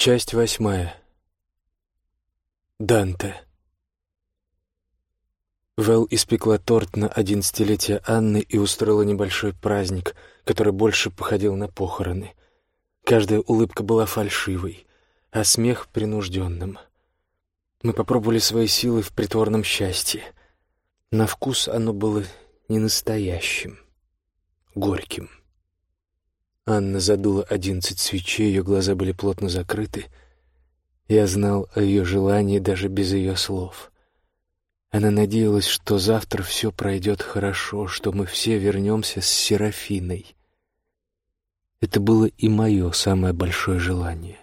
Часть восьмая. Данте. Вэл испекла торт на одиннадцатилетие Анны и устроила небольшой праздник, который больше походил на похороны. Каждая улыбка была фальшивой, а смех — принужденным. Мы попробовали свои силы в притворном счастье. На вкус оно было не настоящим, горьким. Анна задула одиннадцать свечей, ее глаза были плотно закрыты. Я знал о ее желании даже без ее слов. Она надеялась, что завтра все пройдет хорошо, что мы все вернемся с Серафиной. Это было и мое самое большое желание.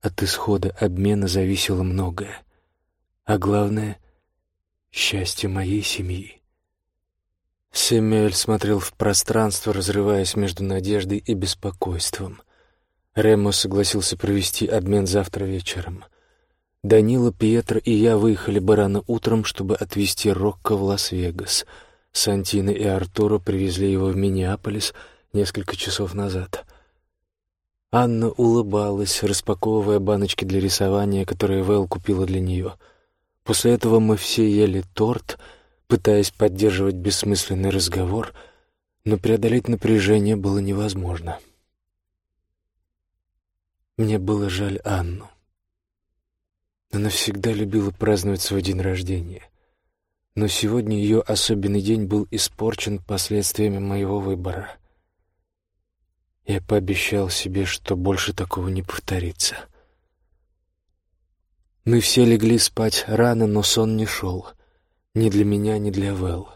От исхода обмена зависело многое, а главное — счастье моей семьи. Сэмюэль смотрел в пространство, разрываясь между надеждой и беспокойством. Ремо согласился провести обмен завтра вечером. Данила, Пьетро и я выехали бы рано утром, чтобы отвезти Рокко в Лас-Вегас. Сантино и Артуро привезли его в Миннеаполис несколько часов назад. Анна улыбалась, распаковывая баночки для рисования, которые Вэл купила для нее. После этого мы все ели торт — пытаясь поддерживать бессмысленный разговор, но преодолеть напряжение было невозможно. Мне было жаль Анну. Она всегда любила праздновать свой день рождения, но сегодня ее особенный день был испорчен последствиями моего выбора. Я пообещал себе, что больше такого не повторится. Мы все легли спать рано, но сон не шел — ни для меня, ни для Вэл.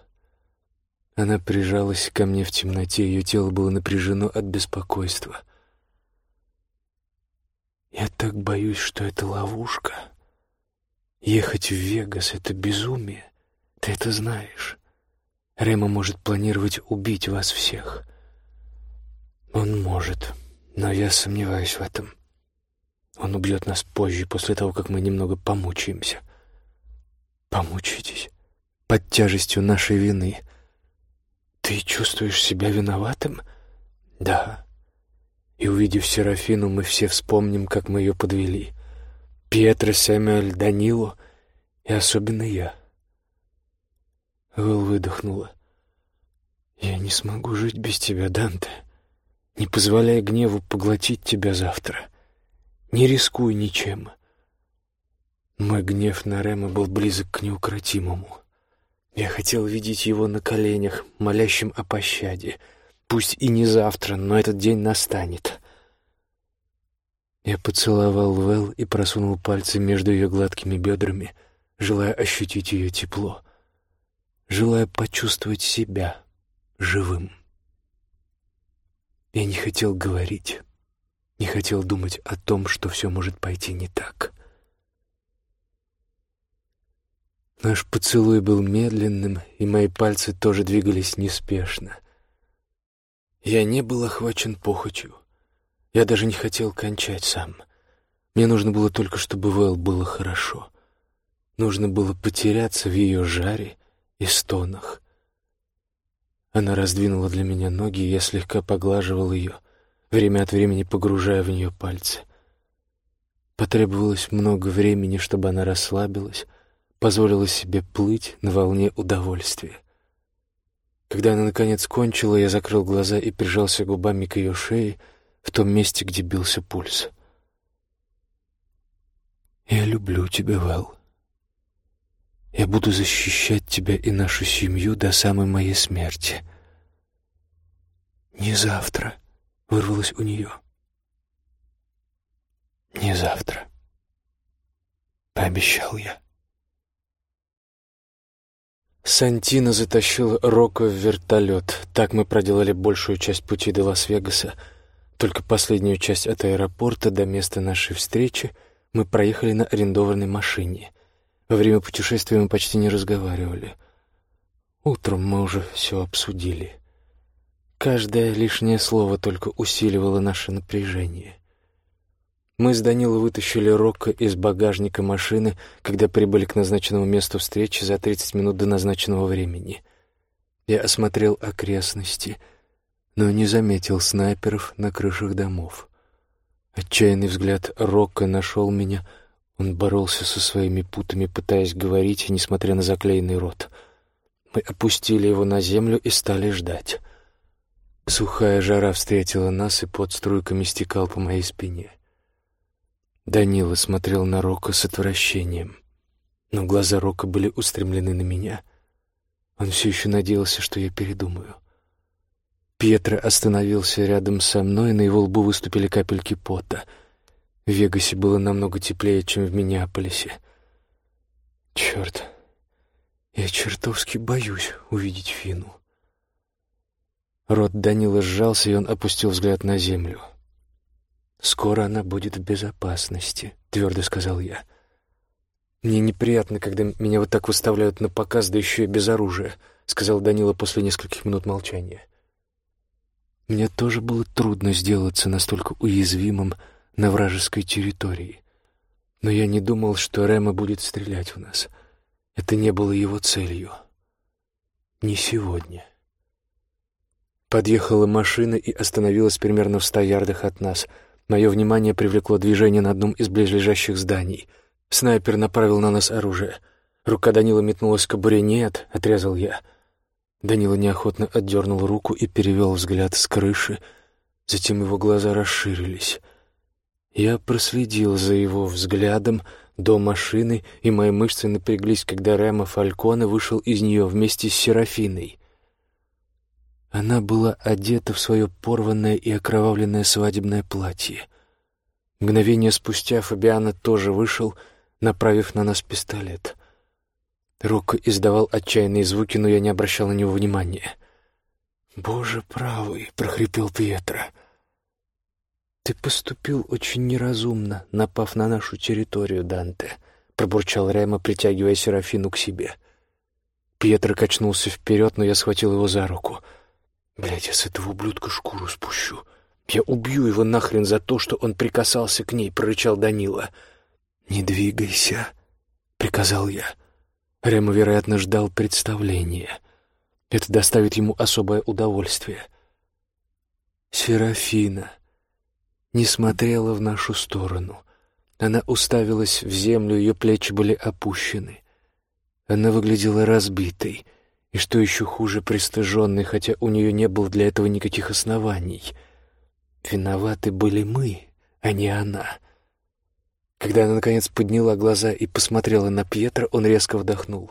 Она прижалась ко мне в темноте, ее тело было напряжено от беспокойства. Я так боюсь, что это ловушка. Ехать в Вегас — это безумие. Ты это знаешь. Рема может планировать убить вас всех. Он может, но я сомневаюсь в этом. Он убьет нас позже, после того, как мы немного помучаемся. Помучитесь? Под тяжестью нашей вины. Ты чувствуешь себя виноватым? Да. И увидев Серафину, мы все вспомним, как мы ее подвели. Пьетро, Сэмюэль, Данилу и особенно я. Вэл выдохнула. «Я не смогу жить без тебя, Данте. Не позволяй гневу поглотить тебя завтра. Не рискуй ничем». Мой гнев на Рема был близок к неукротимому. Я хотел видеть его на коленях, молящим о пощаде. Пусть и не завтра, но этот день настанет. Я поцеловал Вэл и просунул пальцы между ее гладкими бедрами, желая ощутить ее тепло, желая почувствовать себя живым. Я не хотел говорить, не хотел думать о том, что все может пойти не так. — Наш поцелуй был медленным, и мои пальцы тоже двигались неспешно. Я не был охвачен похотью. Я даже не хотел кончать сам. Мне нужно было только, чтобы Вэл было хорошо. Нужно было потеряться в ее жаре и стонах. Она раздвинула для меня ноги, и я слегка поглаживал ее, время от времени погружая в нее пальцы. Потребовалось много времени, чтобы она расслабилась, позволила себе плыть на волне удовольствия. Когда она, наконец, кончила, я закрыл глаза и прижался губами к ее шее в том месте, где бился пульс. «Я люблю тебя, Вэл. Я буду защищать тебя и нашу семью до самой моей смерти». «Не завтра», — вырвалось у нее. «Не завтра», — пообещал я. Сантина затащил Рока в вертолет. Так мы проделали большую часть пути до Лас-Вегаса. Только последнюю часть от аэропорта до места нашей встречи мы проехали на арендованной машине. Во время путешествия мы почти не разговаривали. Утром мы уже все обсудили. Каждое лишнее слово только усиливало наше напряжение. Мы с Данилой вытащили Рокко из багажника машины, когда прибыли к назначенному месту встречи за 30 минут до назначенного времени. Я осмотрел окрестности, но не заметил снайперов на крышах домов. От Отчаянный взгляд Рока нашел меня. Он боролся со своими путами, пытаясь говорить, несмотря на заклеенный рот. Мы опустили его на землю и стали ждать. Сухая жара встретила нас, и под струйками стекал по моей спине. Данила смотрел на Рока с отвращением, но глаза Рока были устремлены на меня. Он все еще надеялся, что я передумаю. Пьетро остановился рядом со мной, на его лбу выступили капельки пота. В Вегасе было намного теплее, чем в Миннеаполисе. Черт, я чертовски боюсь увидеть Фину. Рот Данила сжался, и он опустил взгляд на землю. «Скоро она будет в безопасности», — твердо сказал я. «Мне неприятно, когда меня вот так выставляют на показ, да еще и без оружия», — сказал Данила после нескольких минут молчания. Мне тоже было трудно сделаться настолько уязвимым на вражеской территории. Но я не думал, что Рема будет стрелять в нас. Это не было его целью. Не сегодня. Подъехала машина и остановилась примерно в ста ярдах от нас. Мое внимание привлекло движение на одном из близлежащих зданий. Снайпер направил на нас оружие. Рука Данила метнулась к кобуре. «Нет», — отрезал я. Данила неохотно отдернул руку и перевел взгляд с крыши. Затем его глаза расширились. Я проследил за его взглядом до машины, и мои мышцы напряглись, когда Рема Фальконе вышел из нее вместе с Серафиной. Она была одета в свое порванное и окровавленное свадебное платье. Мгновение спустя Фабиана тоже вышел, направив на нас пистолет. Рок издавал отчаянные звуки, но я не обращал на него внимания. «Боже правый!» — прохрипел Пьетро. «Ты поступил очень неразумно, напав на нашу территорию, Данте», — пробурчал Рема, притягивая Серафину к себе. Пьетро качнулся вперед, но я схватил его за руку — Блядь, я с этого ублюдка шкуру спущу. Я убью его нахрен за то, что он прикасался к ней, прорычал Данила. Не двигайся, приказал я. Рема, вероятно, ждал представления. Это доставит ему особое удовольствие. Серафина не смотрела в нашу сторону. Она уставилась в землю, ее плечи были опущены. Она выглядела разбитой, и что еще хуже, пристыженной, хотя у нее не было для этого никаких оснований. Виноваты были мы, а не она. Когда она, наконец, подняла глаза и посмотрела на Пьетро, он резко вдохнул.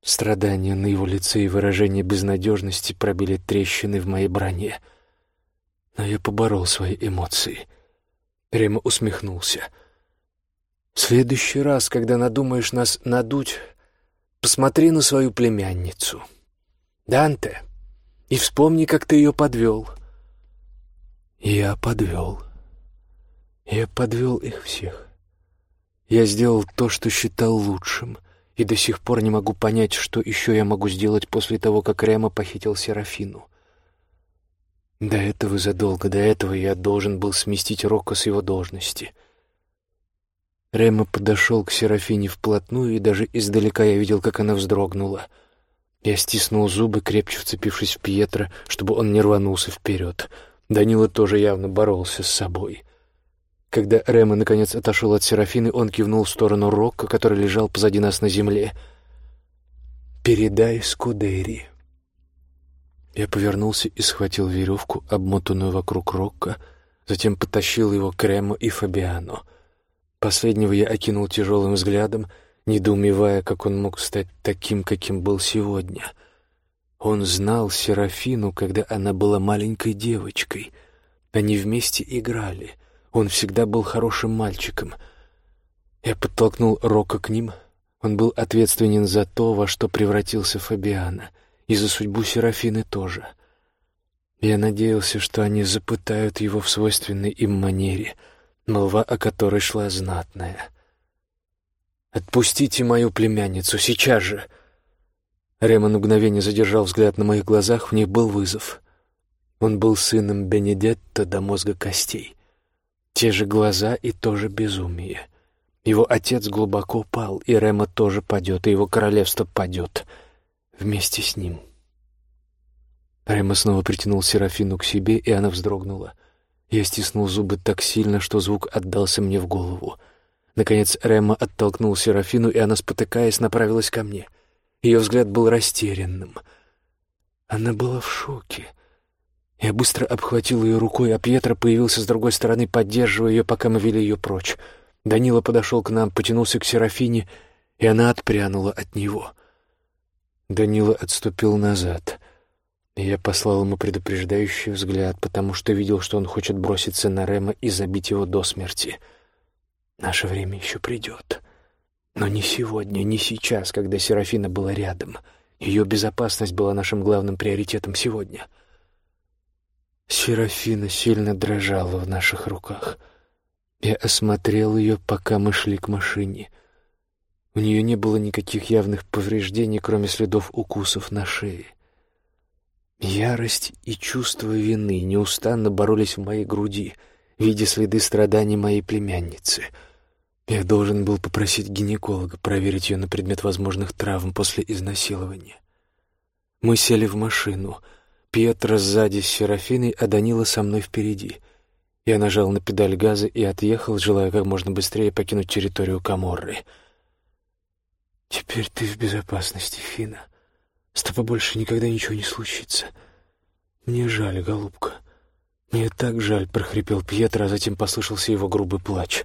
Страдания на его лице и выражение безнадежности пробили трещины в моей броне. Но я поборол свои эмоции. Рема усмехнулся. «В следующий раз, когда надумаешь нас надуть, Посмотри на свою племянницу, Данте, и вспомни, как ты ее подвел. Я подвел. Я подвел их всех. Я сделал то, что считал лучшим, и до сих пор не могу понять, что еще я могу сделать после того, как Рема похитил Серафину. До этого, задолго до этого, я должен был сместить Рокко с его должности — Рема подошел к Серафине вплотную, и даже издалека я видел, как она вздрогнула. Я стиснул зубы, крепче вцепившись в Пьетро, чтобы он не рванулся вперед. Данила тоже явно боролся с собой. Когда Рема наконец отошел от Серафины, он кивнул в сторону Рокко, который лежал позади нас на земле. «Передай Скудери». Я повернулся и схватил веревку, обмотанную вокруг Рокко, затем потащил его к Рему и Фабиану. Последнего я окинул тяжелым взглядом, недоумевая, как он мог стать таким, каким был сегодня. Он знал Серафину, когда она была маленькой девочкой. Они вместе играли. Он всегда был хорошим мальчиком. Я подтолкнул Рока к ним. Он был ответственен за то, во что превратился Фабиана, и за судьбу Серафины тоже. Я надеялся, что они запытают его в свойственной им манере — молва о которой шла знатная. «Отпустите мою племянницу, сейчас же!» Рема на мгновение задержал взгляд на моих глазах, в них был вызов. Он был сыном Бенедетта до мозга костей. Те же глаза и то же безумие. Его отец глубоко пал, и Рема тоже падет, и его королевство падет вместе с ним. Рема снова притянул Серафину к себе, и она вздрогнула. Я стиснул зубы так сильно, что звук отдался мне в голову. Наконец Рема оттолкнул Серафину, и она, спотыкаясь, направилась ко мне. Ее взгляд был растерянным. Она была в шоке. Я быстро обхватил ее рукой, а Пьетро появился с другой стороны, поддерживая ее, пока мы вели ее прочь. Данила подошел к нам, потянулся к Серафине, и она отпрянула от него. Данила отступил назад. Я послал ему предупреждающий взгляд, потому что видел, что он хочет броситься на Рема и забить его до смерти. Наше время еще придет. Но не сегодня, не сейчас, когда Серафина была рядом. Ее безопасность была нашим главным приоритетом сегодня — Серафина сильно дрожала в наших руках. Я осмотрел ее, пока мы шли к машине. У нее не было никаких явных повреждений, кроме следов укусов на шее. Ярость и чувство вины неустанно боролись в моей груди, видя следы страданий моей племянницы. Я должен был попросить гинеколога проверить ее на предмет возможных травм после изнасилования. Мы сели в машину — Пьетро сзади с Серафиной, а Данила со мной впереди. Я нажал на педаль газа и отъехал, желая как можно быстрее покинуть территорию Каморры. «Теперь ты в безопасности, Фина. С тобой больше никогда ничего не случится. Мне жаль, голубка. Мне так жаль», — прохрипел Пьетро, а затем послышался его грубый плач.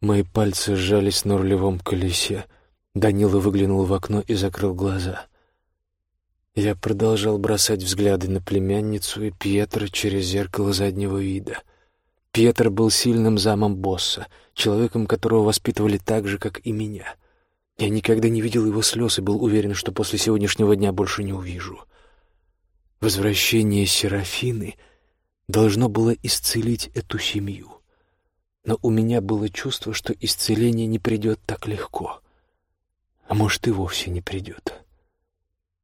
Мои пальцы сжались на рулевом колесе. Данила выглянул в окно и закрыл глаза. Я продолжал бросать взгляды на племянницу и Пьетро через зеркало заднего вида. Пьетро был сильным замом босса, человеком, которого воспитывали так же, как и меня. Я никогда не видел его слез и был уверен, что после сегодняшнего дня больше не увижу. Возвращение Серафины должно было исцелить эту семью. Но у меня было чувство, что исцеление не придет так легко. А может, и вовсе не придет.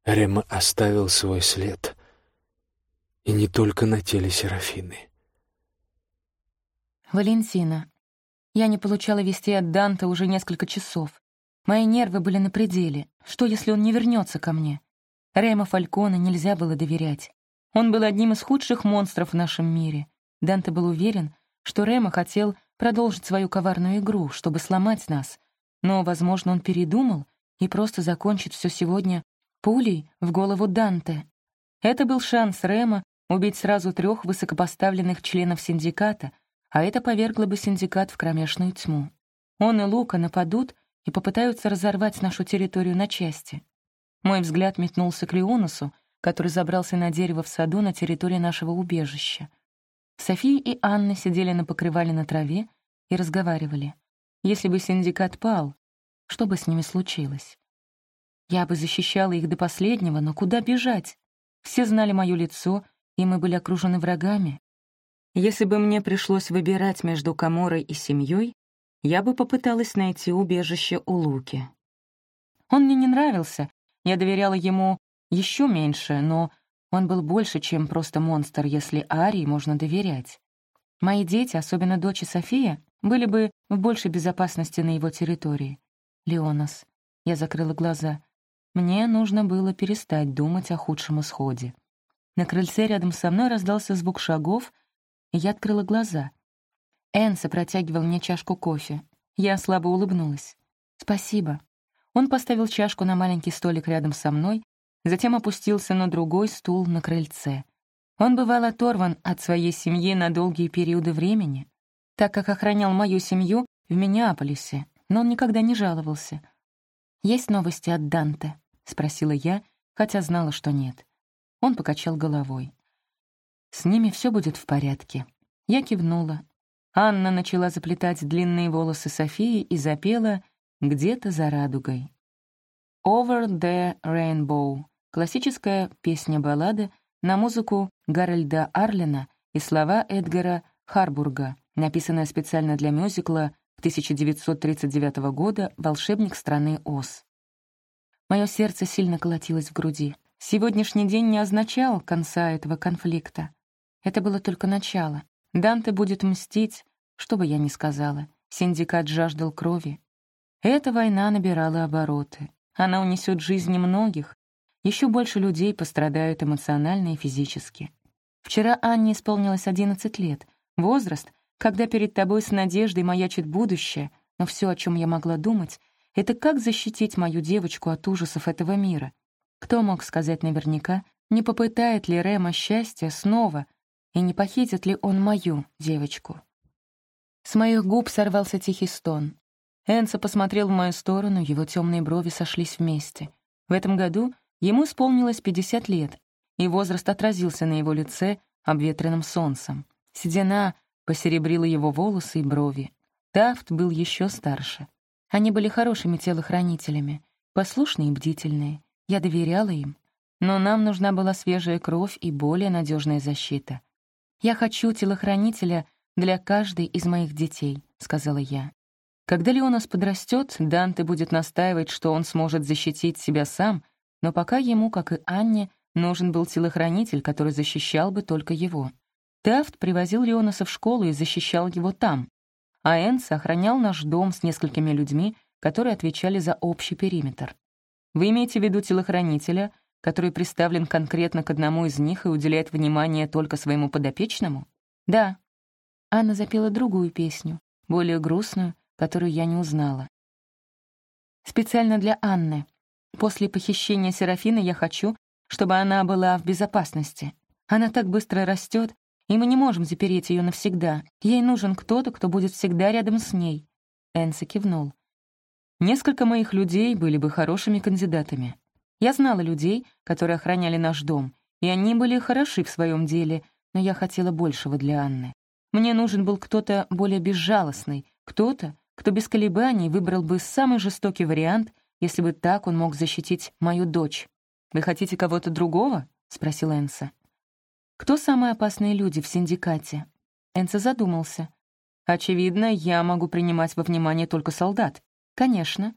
Рема оставил свой след. И не только на теле Серафины. «Валентина, я не получала вести от Данта уже несколько часов. Мои нервы были на пределе. Что, если он не вернется ко мне? Рема Фалькона нельзя было доверять. Он был одним из худших монстров в нашем мире. Данте был уверен, что Рема хотел продолжить свою коварную игру, чтобы сломать нас. Но, возможно, он передумал и просто закончит все сегодня пулей в голову Данте. Это был шанс Рема убить сразу трех высокопоставленных членов синдиката, а это повергло бы синдикат в кромешную тьму. Он и Лука нападут и попытаются разорвать нашу территорию на части. Мой взгляд метнулся к Леонусу, который забрался на дерево в саду на территории нашего убежища. София и Анна сидели на покрывале на траве и разговаривали. Если бы синдикат пал, что бы с ними случилось? Я бы защищала их до последнего, но куда бежать? Все знали мое лицо, и мы были окружены врагами. Если бы мне пришлось выбирать между Каморой и семьей, я бы попыталась найти убежище у Луки. Он мне не нравился, я доверяла ему еще меньше, но он был больше, чем просто монстр, если Арии можно доверять. Мои дети, особенно дочь и София, были бы в большей безопасности на его территории. Леонас. Я закрыла глаза. Мне нужно было перестать думать о худшем исходе. На крыльце рядом со мной раздался звук шагов, и я открыла глаза. Энса протягивал мне чашку кофе. Я слабо улыбнулась. «Спасибо». Он поставил чашку на маленький столик рядом со мной, затем опустился на другой стул на крыльце. Он бывал оторван от своей семьи на долгие периоды времени, так как охранял мою семью в Миннеаполисе, но он никогда не жаловался. «Есть новости от Данте?» — спросила я, хотя знала, что нет. Он покачал головой. «С ними все будет в порядке». Я кивнула. Анна начала заплетать длинные волосы Софии и запела «Где-то за радугой». «Over the Rainbow» — классическая песня-баллада на музыку Гарольда Арлена и слова Эдгара Харбурга, написанная специально для мюзикла 1939 года «Волшебник страны Оз». Мое сердце сильно колотилось в груди. Сегодняшний день не означал конца этого конфликта. Это было только начало. Данте будет мстить, что бы я ни сказала. Синдикат жаждал крови. Эта война набирала обороты. Она унесет жизни многих. Еще больше людей пострадают эмоционально и физически. Вчера Анне исполнилось 11 лет. Возраст, когда перед тобой с надеждой маячит будущее, но все, о чем я могла думать, это как защитить мою девочку от ужасов этого мира. Кто мог сказать наверняка, не попытает ли Рема счастья снова, и не похитит ли он мою девочку? С моих губ сорвался тихий стон. Энса посмотрел в мою сторону, его темные брови сошлись вместе. В этом году ему исполнилось 50 лет, и возраст отразился на его лице обветренным солнцем. Седина посеребрила его волосы и брови. Тафт был еще старше. Они были хорошими телохранителями, послушные и бдительные. Я доверяла им. Но нам нужна была свежая кровь и более надежная защита. «Я хочу телохранителя для каждой из моих детей», — сказала я. Когда Леонас подрастет, Данте будет настаивать, что он сможет защитить себя сам, но пока ему, как и Анне, Нужен был телохранитель, который защищал бы только его. Тафт привозил Леонаса в школу и защищал его там, а Энс охранял наш дом с несколькими людьми, которые отвечали за общий периметр. Вы имеете в виду телохранителя, который приставлен конкретно к одному из них и уделяет внимание только своему подопечному? Да. Анна запела другую песню, более грустную, которую я не узнала. Специально для Анны. После похищения Серафины я хочу, чтобы она была в безопасности. Она так быстро растет, и мы не можем запереть ее навсегда. Ей нужен кто-то, кто будет всегда рядом с ней». Энса кивнул. «Несколько моих людей были бы хорошими кандидатами. Я знала людей, которые охраняли наш дом, и они были хороши в своем деле, но я хотела большего для Анны. Мне нужен был кто-то более безжалостный, кто-то, кто без колебаний выбрал бы самый жестокий вариант, если бы так он мог защитить мою дочь. «Вы хотите кого-то другого?» — спросил Энса. «Кто самые опасные люди в синдикате?» Энса задумался. «Очевидно, я могу принимать во внимание только солдат. Конечно.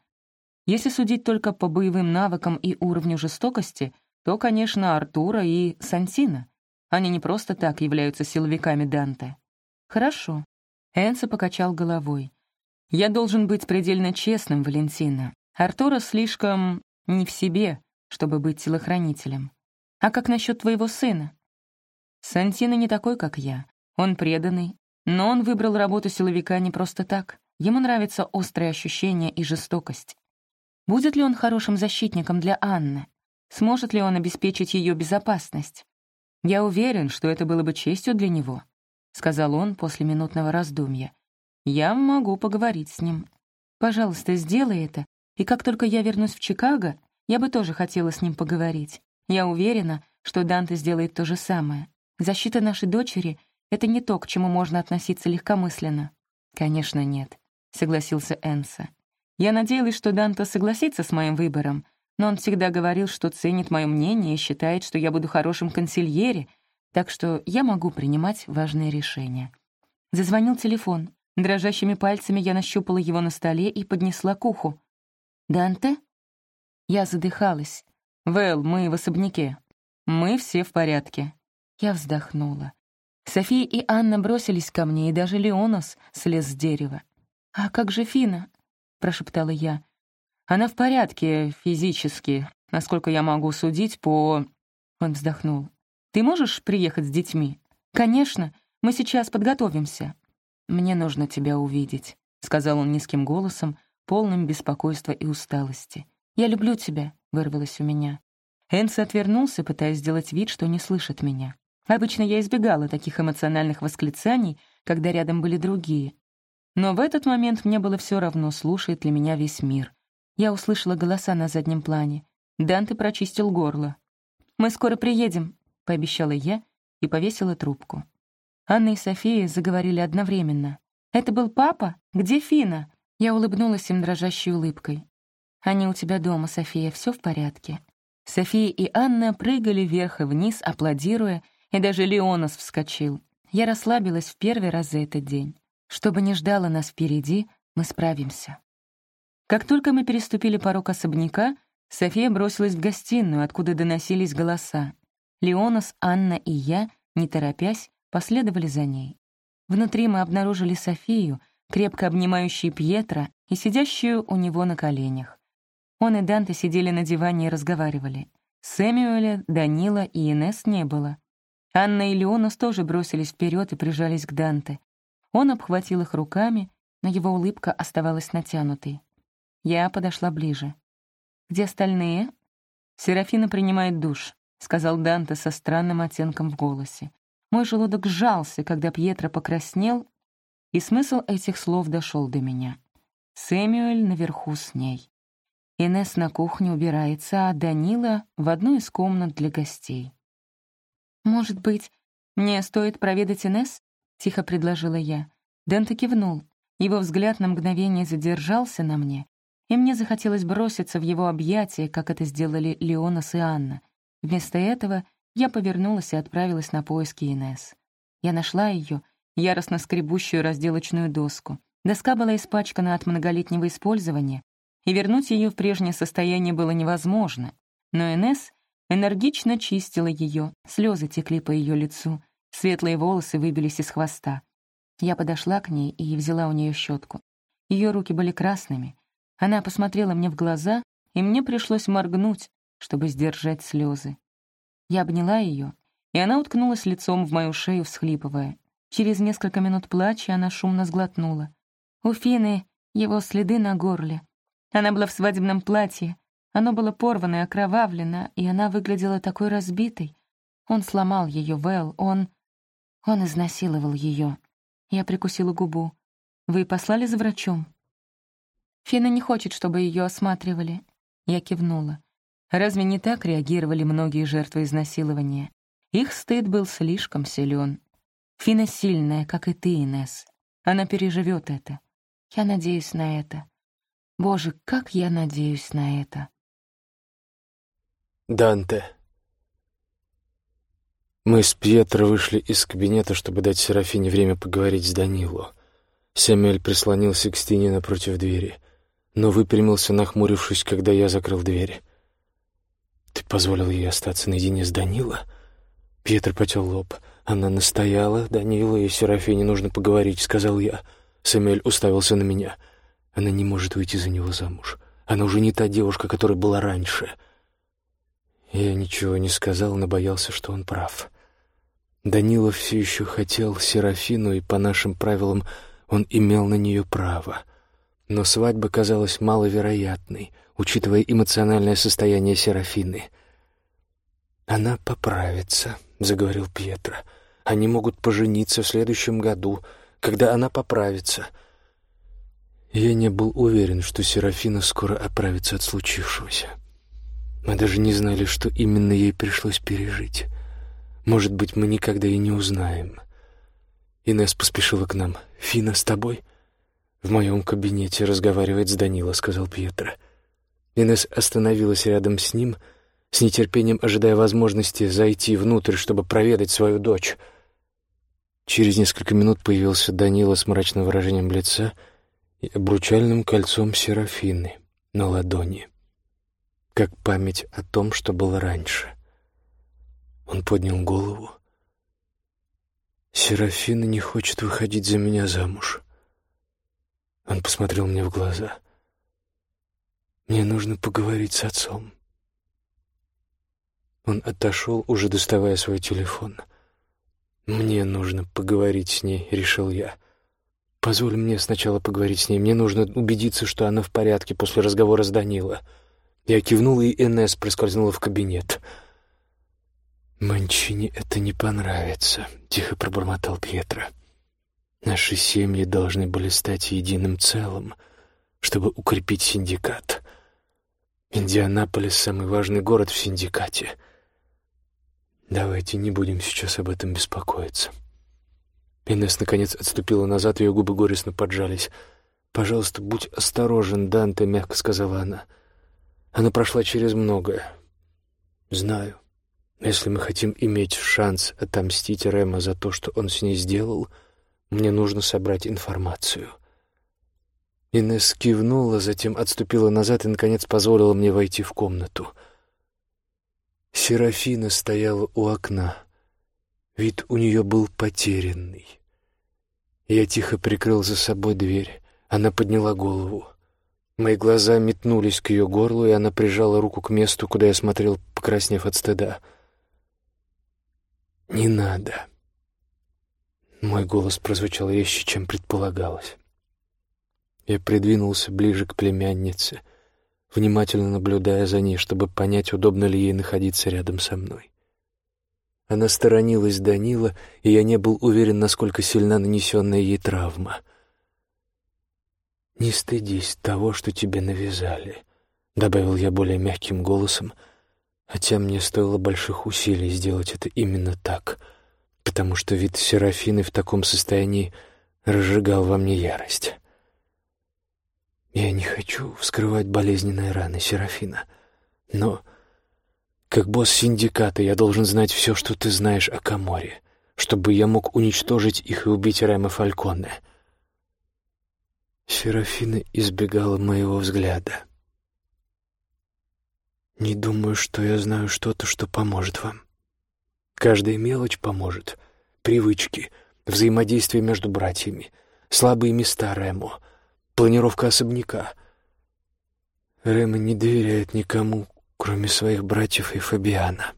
Если судить только по боевым навыкам и уровню жестокости, то, конечно, Артура и Сантина. Они не просто так являются силовиками Данте. Хорошо. Энса покачал головой. Я должен быть предельно честным, Валентина. Артура слишком не в себе, чтобы быть телохранителем. А как насчет твоего сына? Сантино не такой, как я. Он преданный, но он выбрал работу силовика не просто так. Ему нравятся острые ощущения и жестокость. Будет ли он хорошим защитником для Анны? Сможет ли он обеспечить ее безопасность? Я уверен, что это было бы честью для него, — сказал он после минутного раздумья. Я могу поговорить с ним. Пожалуйста, сделай это, и как только я вернусь в Чикаго, я бы тоже хотела с ним поговорить. Я уверена, что Данте сделает то же самое. Защита нашей дочери — это не то, к чему можно относиться легкомысленно. «Конечно, нет», — согласился Энса. «Я надеялась, что Данте согласится с моим выбором, но он всегда говорил, что ценит мое мнение и считает, что я буду хорошим консильере, так что я могу принимать важные решения». Зазвонил телефон. Дрожащими пальцами я нащупала его на столе и поднесла к уху. «Данте?» Я задыхалась. «Вэл, мы в особняке. Мы все в порядке». Я вздохнула. София и Анна бросились ко мне, и даже Леонос слез с дерева. «А как же Фина?» — прошептала я. «Она в порядке физически, насколько я могу судить по...» Он вздохнул. «Ты можешь приехать с детьми?» «Конечно, мы сейчас подготовимся». «Мне нужно тебя увидеть», — сказал он низким голосом, полным беспокойства и усталости. «Я люблю тебя», — вырвалось у меня. Энси отвернулся, пытаясь сделать вид, что не слышит меня. Обычно я избегала таких эмоциональных восклицаний, когда рядом были другие. Но в этот момент мне было все равно, слушает ли меня весь мир. Я услышала голоса на заднем плане. Данте прочистил горло. «Мы скоро приедем», — пообещала я и повесила трубку. Анна и София заговорили одновременно. «Это был папа? Где Фина?» Я улыбнулась им дрожащей улыбкой. Они у тебя дома, София, все в порядке». София и Анна прыгали вверх и вниз, аплодируя, и даже Леонас вскочил. Я расслабилась в первый раз за этот день. Что бы ни ждало нас впереди, мы справимся. Как только мы переступили порог особняка, София бросилась в гостиную, откуда доносились голоса. Леонас, Анна и я, не торопясь, последовали за ней. Внутри мы обнаружили Софию, крепко обнимающую Пьетро и сидящую у него на коленях. Он и Данте сидели на диване и разговаривали. Сэмюэля, Данила и Инес не было. Анна и Леонас тоже бросились вперед и прижались к Данте. Он обхватил их руками, но его улыбка оставалась натянутой. Я подошла ближе. «Где остальные?» «Серафина принимает душ», — сказал Данте со странным оттенком в голосе. Мой желудок сжался, когда Пьетро покраснел, и смысл этих слов дошел до меня. Сэмюэль наверху с ней. Инесс на кухне убирается, а Данила — в одну из комнат для гостей. «Может быть, мне стоит проведать Инесс?» — тихо предложила я. Дэнте кивнул. Его взгляд на мгновение задержался на мне, и мне захотелось броситься в его объятия, как это сделали Леонас и Анна. Вместо этого я повернулась и отправилась на поиски Инесс. Я нашла ее, яростно скребущую разделочную доску. Доска была испачкана от многолетнего использования, и вернуть ее в прежнее состояние было невозможно. Но Инесс энергично чистила ее, слезы текли по ее лицу, светлые волосы выбились из хвоста. Я подошла к ней и взяла у нее щетку. Ее руки были красными. Она посмотрела мне в глаза, и мне пришлось моргнуть, чтобы сдержать слезы. Я обняла ее, и она уткнулась лицом в мою шею, всхлипывая. Через несколько минут плача она шумно сглотнула. У Фины его следы на горле. Она была в свадебном платье. Оно было порвано и окровавлено, и она выглядела такой разбитой. Он сломал ее, Вэл, он... Он изнасиловал ее. Я прикусила губу. «Вы послали за врачом?» «Фина не хочет, чтобы ее осматривали». Я кивнула. Разве не так реагировали многие жертвы изнасилования? Их стыд был слишком силен. Фина сильная, как и ты, Инесс. Она переживет это. Я надеюсь на это. Боже, как я надеюсь на это. Данте. Мы с Пьетро вышли из кабинета, чтобы дать Серафине время поговорить с Данило. Сямель прислонился к стене напротив двери, но выпрямился, нахмурившись, когда я закрыл дверь. «Ты позволил ей остаться наедине с Данило?» Пьетро потел лоб. «Она настояла, Данила и Серафине нужно поговорить», — сказал я. Сэмель уставился на меня. «Она не может выйти за него замуж. Она уже не та девушка, которая была раньше». Я ничего не сказал, но боялся, что он прав. Данила все еще хотел Серафину, и по нашим правилам он имел на нее право. Но свадьба казалась маловероятной, учитывая эмоциональное состояние Серафины. «Она поправится», — заговорил Пьетро. «Они могут пожениться в следующем году, когда она поправится». Я не был уверен, что Серафина скоро оправится от случившегося. Мы даже не знали, что именно ей пришлось пережить. Может быть, мы никогда и не узнаем. Инесс поспешила к нам. «Фина с тобой?» «В моем кабинете разговаривает с Данила», — сказал Пьетро. Инесс остановилась рядом с ним, с нетерпением ожидая возможности зайти внутрь, чтобы проведать свою дочь. Через несколько минут появился Данила с мрачным выражением лица и обручальным кольцом Серафины на ладони, как память о том, что было раньше. Он поднял голову. «Серафина не хочет выходить за меня замуж». Он посмотрел мне в глаза. «Мне нужно поговорить с отцом». Он отошел, уже доставая свой телефон. «Мне нужно поговорить с ней», — решил я. «Позволь мне сначала поговорить с ней. Мне нужно убедиться, что она в порядке после разговора с Данила». Я кивнул, и Энесс проскользнула в кабинет. «Энесс» «Манчине это не понравится», — тихо пробормотал Пьетро. «Наши семьи должны были стать единым целым, чтобы укрепить синдикат. Индианаполис — самый важный город в синдикате. Давайте не будем сейчас об этом беспокоиться». Инесс наконец отступила назад, ее губы горестно поджались. «Пожалуйста, будь осторожен, Данте», — мягко сказала она. «Она прошла через многое. Знаю. Если мы хотим иметь шанс отомстить Рема за то, что он с ней сделал, мне нужно собрать информацию. Инесс кивнула, затем отступила назад и, наконец, позволила мне войти в комнату. Серафина стояла у окна. Вид у нее был потерянный. Я тихо прикрыл за собой дверь. Она подняла голову. Мои глаза метнулись к ее горлу, и она прижала руку к месту, куда я смотрел, покраснев от стыда — «Не надо». Мой голос прозвучал резче, чем предполагалось. Я придвинулся ближе к племяннице, внимательно наблюдая за ней, чтобы понять, удобно ли ей находиться рядом со мной. Она сторонилась Данила, и я не был уверен, насколько сильна нанесенная ей травма. «Не стыдись того, что тебе навязали», — добавил я более мягким голосом, хотя мне стоило больших усилий сделать это именно так — потому что вид Серафины в таком состоянии разжигал во мне ярость. Я не хочу вскрывать болезненные раны, Серафина, но как босс синдиката я должен знать все, что ты знаешь о Каморе, чтобы я мог уничтожить их и убить Рэма Фальконе. Серафина избегала моего взгляда. Не думаю, что я знаю что-то, что поможет вам. Каждая мелочь поможет. Привычки, взаимодействие между братьями, слабые места Рэму, планировка особняка. Рэм не доверяет никому, кроме своих братьев и Фабиана.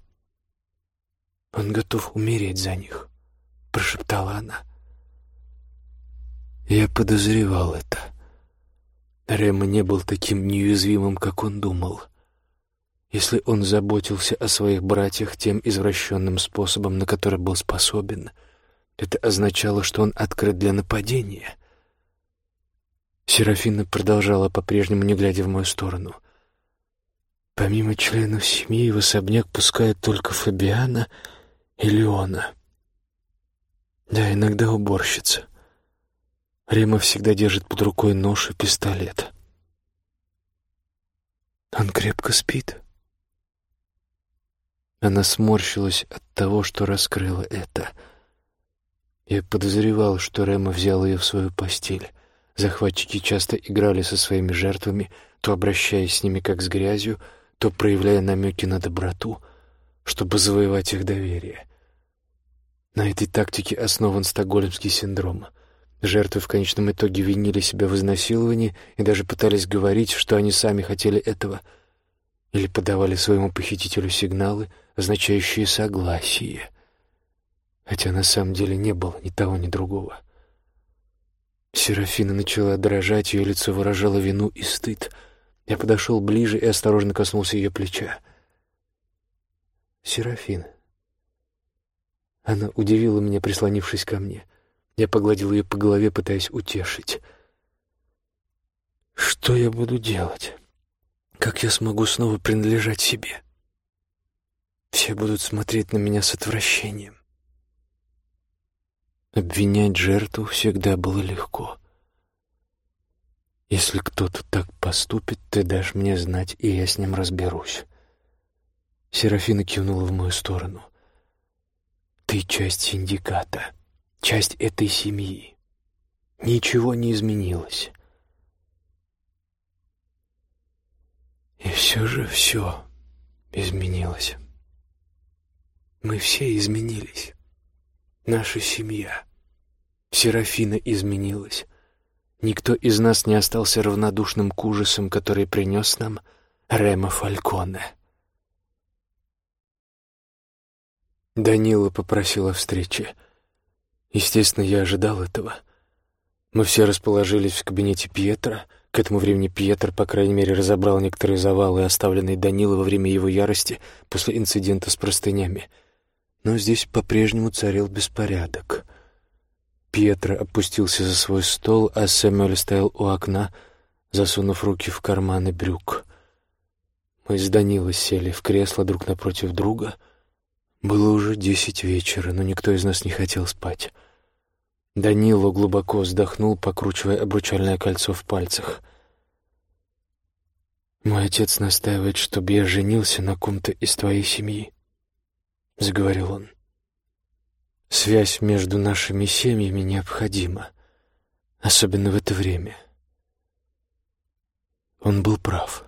Он готов умереть за них, прошептала она. Я подозревал это. Рэм не был таким неуязвимым, как он думал. Если он заботился о своих братьях тем извращенным способом, на который был способен, это означало, что он открыт для нападения. Серафина продолжала по-прежнему, не глядя в мою сторону. Помимо членов семьи в особняк пускают только Фабиана и Леона. Да, иногда уборщица. Рема всегда держит под рукой нож и пистолет. Он крепко спит. Она сморщилась от того, что раскрыла это. Я подозревал, что Рема взял ее в свою постель. Захватчики часто играли со своими жертвами, то обращаясь с ними как с грязью, то проявляя намеки на доброту, чтобы завоевать их доверие. На этой тактике основан стокгольмский синдром. Жертвы в конечном итоге винили себя в изнасиловании и даже пытались говорить, что они сами хотели этого, или подавали своему похитителю сигналы — означающие согласие, хотя на самом деле не было ни того, ни другого. Серафина начала дрожать, ее лицо выражало вину и стыд. Я подошел ближе и осторожно коснулся ее плеча. «Серафина». Она удивила меня, прислонившись ко мне. Я погладил ее по голове, пытаясь утешить. «Что я буду делать? Как я смогу снова принадлежать себе?» Все будут смотреть на меня с отвращением. Обвинять жертву всегда было легко. Если кто-то так поступит, ты дашь мне знать, и я с ним разберусь. Серафина кивнула в мою сторону. Ты часть синдиката, часть этой семьи. Ничего не изменилось. И все же все изменилось. Мы все изменились. Наша семья. Серафина изменилась. Никто из нас не остался равнодушным к ужасам, которые принес нам Рема Фальконе. Данила попросила встречи. Естественно, я ожидал этого. Мы все расположились в кабинете Пьетра. К этому времени Пьетр, по крайней мере, разобрал некоторые завалы, оставленные Данилой во время его ярости после инцидента с простынями — но здесь по-прежнему царил беспорядок. Пьетро опустился за свой стол, а Сэмюэль стоял у окна, засунув руки в карманы брюк. Мы с Данилой сели в кресло друг напротив друга. Было уже десять вечера, но никто из нас не хотел спать. Данило глубоко вздохнул, покручивая обручальное кольцо в пальцах. «Мой отец настаивает, чтобы я женился на ком-то из твоей семьи. — заговорил он. «Связь между нашими семьями необходима, особенно в это время». Он был прав.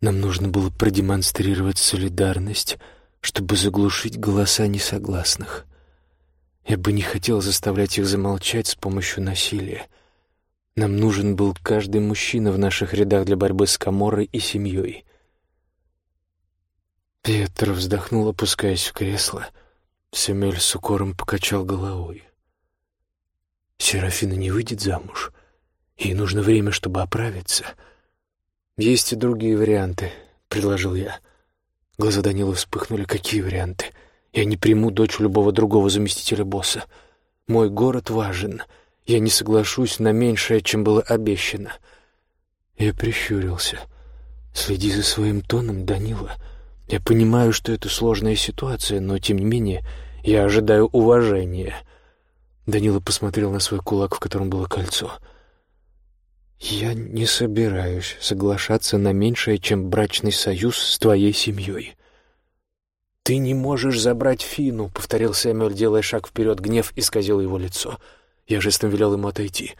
Нам нужно было продемонстрировать солидарность, чтобы заглушить голоса несогласных. Я бы не хотел заставлять их замолчать с помощью насилия. Нам нужен был каждый мужчина в наших рядах для борьбы с Каморой и семьей. Петр вздохнул, опускаясь в кресло. Семель с укором покачал головой. Серафина не выйдет замуж. Ей нужно время, чтобы оправиться. Есть и другие варианты, — предложил я. Глаза Данила вспыхнули. Какие варианты? Я не приму дочь любого другого заместителя босса. Мой город важен. Я не соглашусь на меньшее, чем было обещано. Я прищурился. Следи за своим тоном, Данила. Я понимаю, что это сложная ситуация, но, тем не менее, я ожидаю уважения. Данила посмотрел на свой кулак, в котором было кольцо. «Я не собираюсь соглашаться на меньшее, чем брачный союз с твоей семьей». «Ты не можешь забрать Фину», — повторил Сэмюэль, делая шаг вперед. Гнев исказил его лицо. Я жестом велел ему отойти.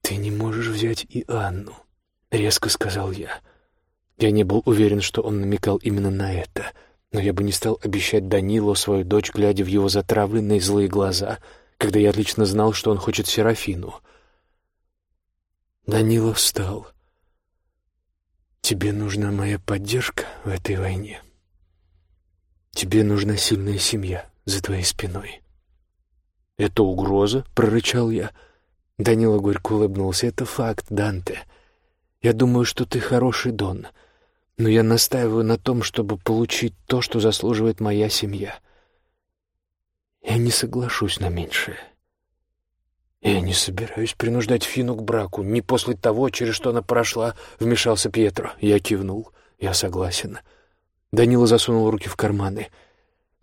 «Ты не можешь взять и Анну», — резко сказал я. Я не был уверен, что он намекал именно на это, но я бы не стал обещать Данилу свою дочь, глядя в его затравленные злые глаза — когда я отлично знал, что он хочет Серафину. Данила встал. «Тебе нужна моя поддержка в этой войне. Тебе нужна сильная семья за твоей спиной». «Это угроза?» — прорычал я. Данила горько улыбнулся. «Это факт, Данте. Я думаю, что ты хороший Дон, но я настаиваю на том, чтобы получить то, что заслуживает моя семья. Я не соглашусь на меньшее. Я не собираюсь принуждать Фину к браку, не после того, через что она прошла, вмешался Пьетро. Я кивнул. Я согласен. Данила засунул руки в карманы.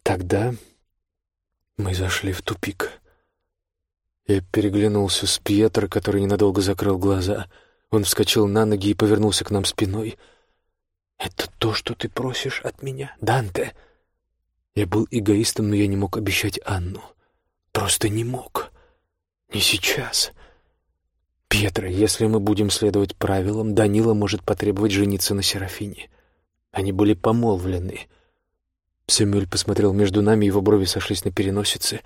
Тогда мы зашли в тупик. Я переглянулся с Пьетро, который ненадолго закрыл глаза. Он вскочил на ноги и повернулся к нам спиной. «Это то, что ты просишь от меня, Данте?» Я был эгоистом, но я не мог обещать Анну. Просто не мог. Не сейчас. Пьетро, если мы будем следовать правилам, Данила может потребовать жениться на Серафине. Они были помолвлены. Сэмюэль посмотрел между нами, его брови сошлись на переносице.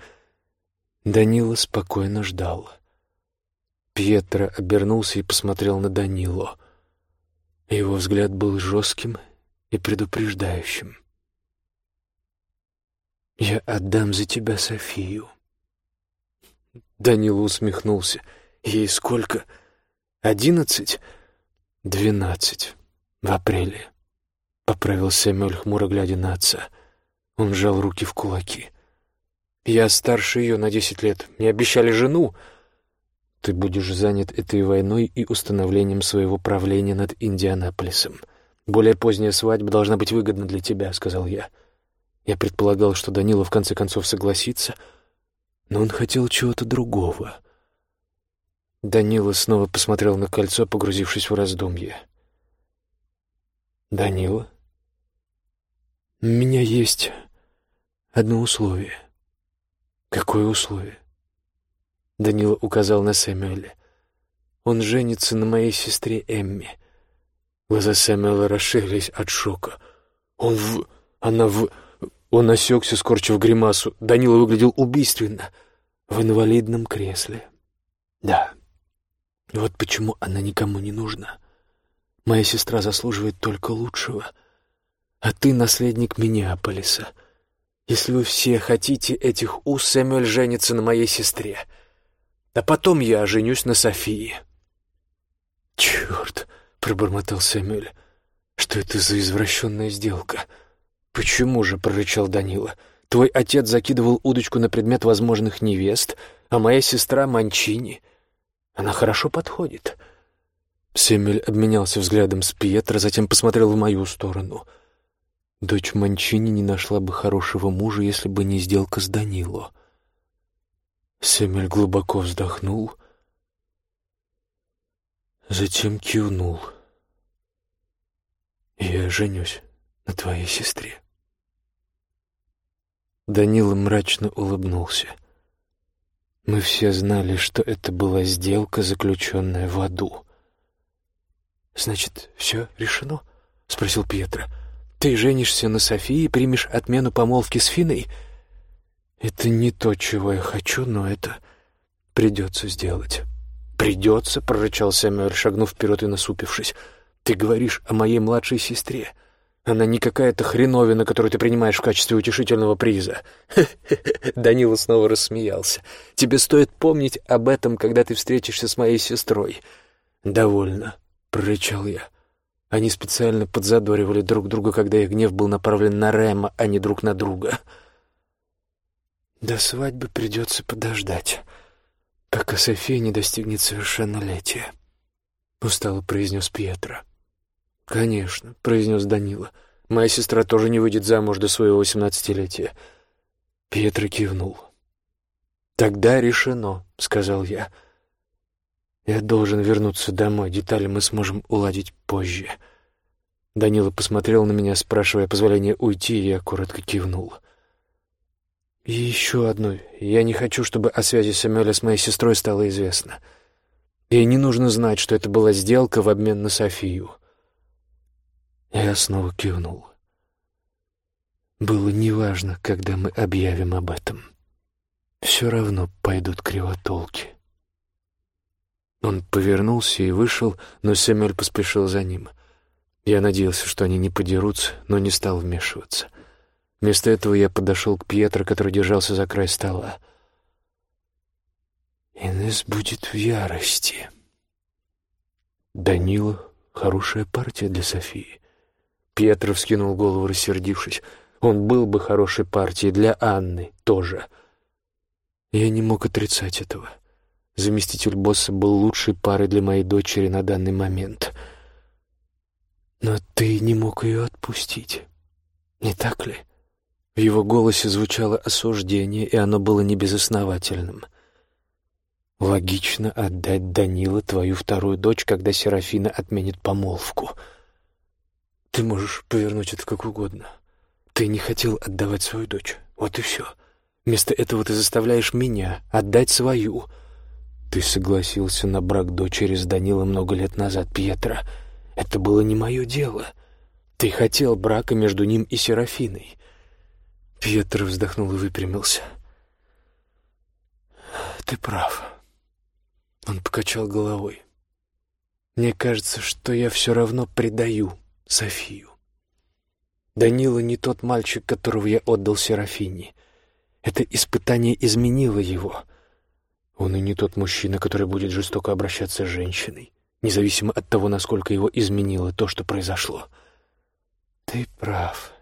Данила спокойно ждал. Пьетро обернулся и посмотрел на Данилу. Его взгляд был жестким и предупреждающим. «Я отдам за тебя Софию». Данила усмехнулся. «Ей сколько? Одиннадцать?» «Двенадцать. В апреле», — поправил Сэмюэль, хмуро глядя на отца. Он сжал руки в кулаки. «Я старше ее на десять лет. Мне обещали жену. Ты будешь занят этой войной и установлением своего правления над Индианаполисом. Более поздняя свадьба должна быть выгодна для тебя», — сказал я. «Я...» Предполагал, что Данила в конце концов согласится, но он хотел чего-то другого. Данила снова посмотрел на кольцо, погрузившись в раздумье. «Данила, у меня есть одно условие». «Какое условие?» Данила указал на Сэмюэля. «Он женится на моей сестре Эмми». Глаза Сэмюэла расширились от шока. «Он в... Она в...» Он осекся, скорчив гримасу. Данила выглядел убийственно. В инвалидном кресле. Да. Вот почему она никому не нужна. Моя сестра заслуживает только лучшего. А ты наследник Миннеаполиса. Если вы все хотите этих уз, Сэмюэль женится на моей сестре. А потом я женюсь на Софии. «Черт!» — пробормотал Сэмюэль. «Что это за извращенная сделка?» «Почему же?» — прорычал Данила. «Твой отец закидывал удочку на предмет возможных невест, а моя сестра — Манчини. Она хорошо подходит». Семель обменялся взглядом с Пьетро, затем посмотрел в мою сторону. Дочь Манчини не нашла бы хорошего мужа, если бы не сделка с Данило. Семель глубоко вздохнул, затем кивнул. «Я женюсь на твоей сестре». Данила мрачно улыбнулся. Мы все знали, что это была сделка, заключенная в аду. «Значит, все решено?» — спросил Пьетро. «Ты женишься на Софии и примешь отмену помолвки с Финой?» «Это не то, чего я хочу, но это придется сделать». «Придется?» — прорычал Сэмюэль, шагнув вперед и насупившись. «Ты говоришь о моей младшей сестре. Она не какая-то хреновина, которую ты принимаешь в качестве утешительного приза. Данила снова рассмеялся. Тебе стоит помнить об этом, когда ты встретишься с моей сестрой. Довольно, прорычал я. Они специально подзадоривали друг друга, когда их гнев был направлен на Рема, а не друг на друга. До свадьбы придется подождать, пока София не достигнет совершеннолетия. Устало произнес Пьетро. «Конечно», — произнес Данила. «Моя сестра тоже не выйдет замуж до своего восемнадцатилетия». Пьетро кивнул. «Тогда решено», — сказал я. «Я должен вернуться домой. Детали мы сможем уладить позже». Данила посмотрел на меня, спрашивая позволения уйти, и я коротко кивнул. «И еще одно. Я не хочу, чтобы о связи Самюэля с моей сестрой стало известно. Ей не нужно знать, что это была сделка в обмен на Софию». Я снова кивнул. Было неважно, когда мы объявим об этом. Все равно пойдут кривотолки. Он повернулся и вышел, но Семель поспешил за ним. Я надеялся, что они не подерутся, но не стал вмешиваться. Вместо этого я подошел к Пьетро, который держался за край стола. Инесс будет в ярости. Данила — хорошая партия для Софии. Пьетро вскинул голову, рассердившись. Он был бы хорошей партией для Анны тоже. Я не мог отрицать этого. Заместитель босса был лучшей парой для моей дочери на данный момент. Но ты не мог ее отпустить, не так ли? В его голосе звучало осуждение, и оно было небезосновательным. Логично отдать Данила твою вторую дочь, когда Серафина отменит помолвку — ты можешь повернуть это как угодно. Ты не хотел отдавать свою дочь. Вот и все. Вместо этого ты заставляешь меня отдать свою. Ты согласился на брак дочери с Данилом много лет назад, Пьетро. Это было не мое дело. Ты хотел брака между ним и Серафиной. Пьетро вздохнул и выпрямился. Ты прав. Он покачал головой. Мне кажется, что я все равно предаю Софию. Данила не тот мальчик, которого я отдал Серафине. Это испытание изменило его. Он и не тот мужчина, который будет жестоко обращаться с женщиной, независимо от того, насколько его изменило то, что произошло. Ты прав.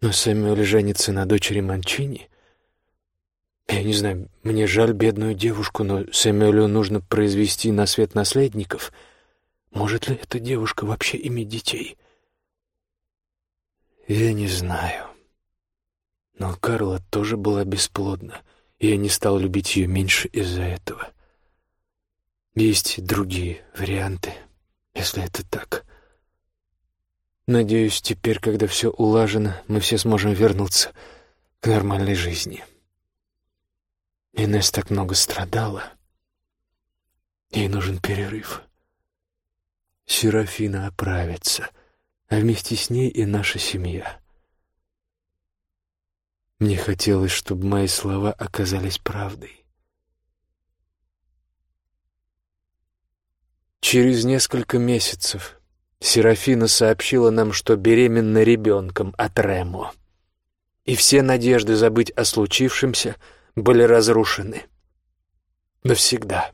Но Сэмюэль женится на дочери Манчини. Я не знаю, мне жаль бедную девушку, но Сэмюэлю нужно произвести на свет наследников — может ли эта девушка вообще иметь детей? Я не знаю. Но Карла тоже была бесплодна, и я не стал любить ее меньше из-за этого. Есть другие варианты, если это так. Надеюсь, теперь, когда все улажено, мы все сможем вернуться к нормальной жизни. Инесс так много страдала. Ей нужен перерыв. Серафина оправится, а вместе с ней и наша семья. Мне хотелось, чтобы мои слова оказались правдой. Через несколько месяцев Серафина сообщила нам, что беременна ребенком от Ремо. И все надежды забыть о случившемся были разрушены. Навсегда.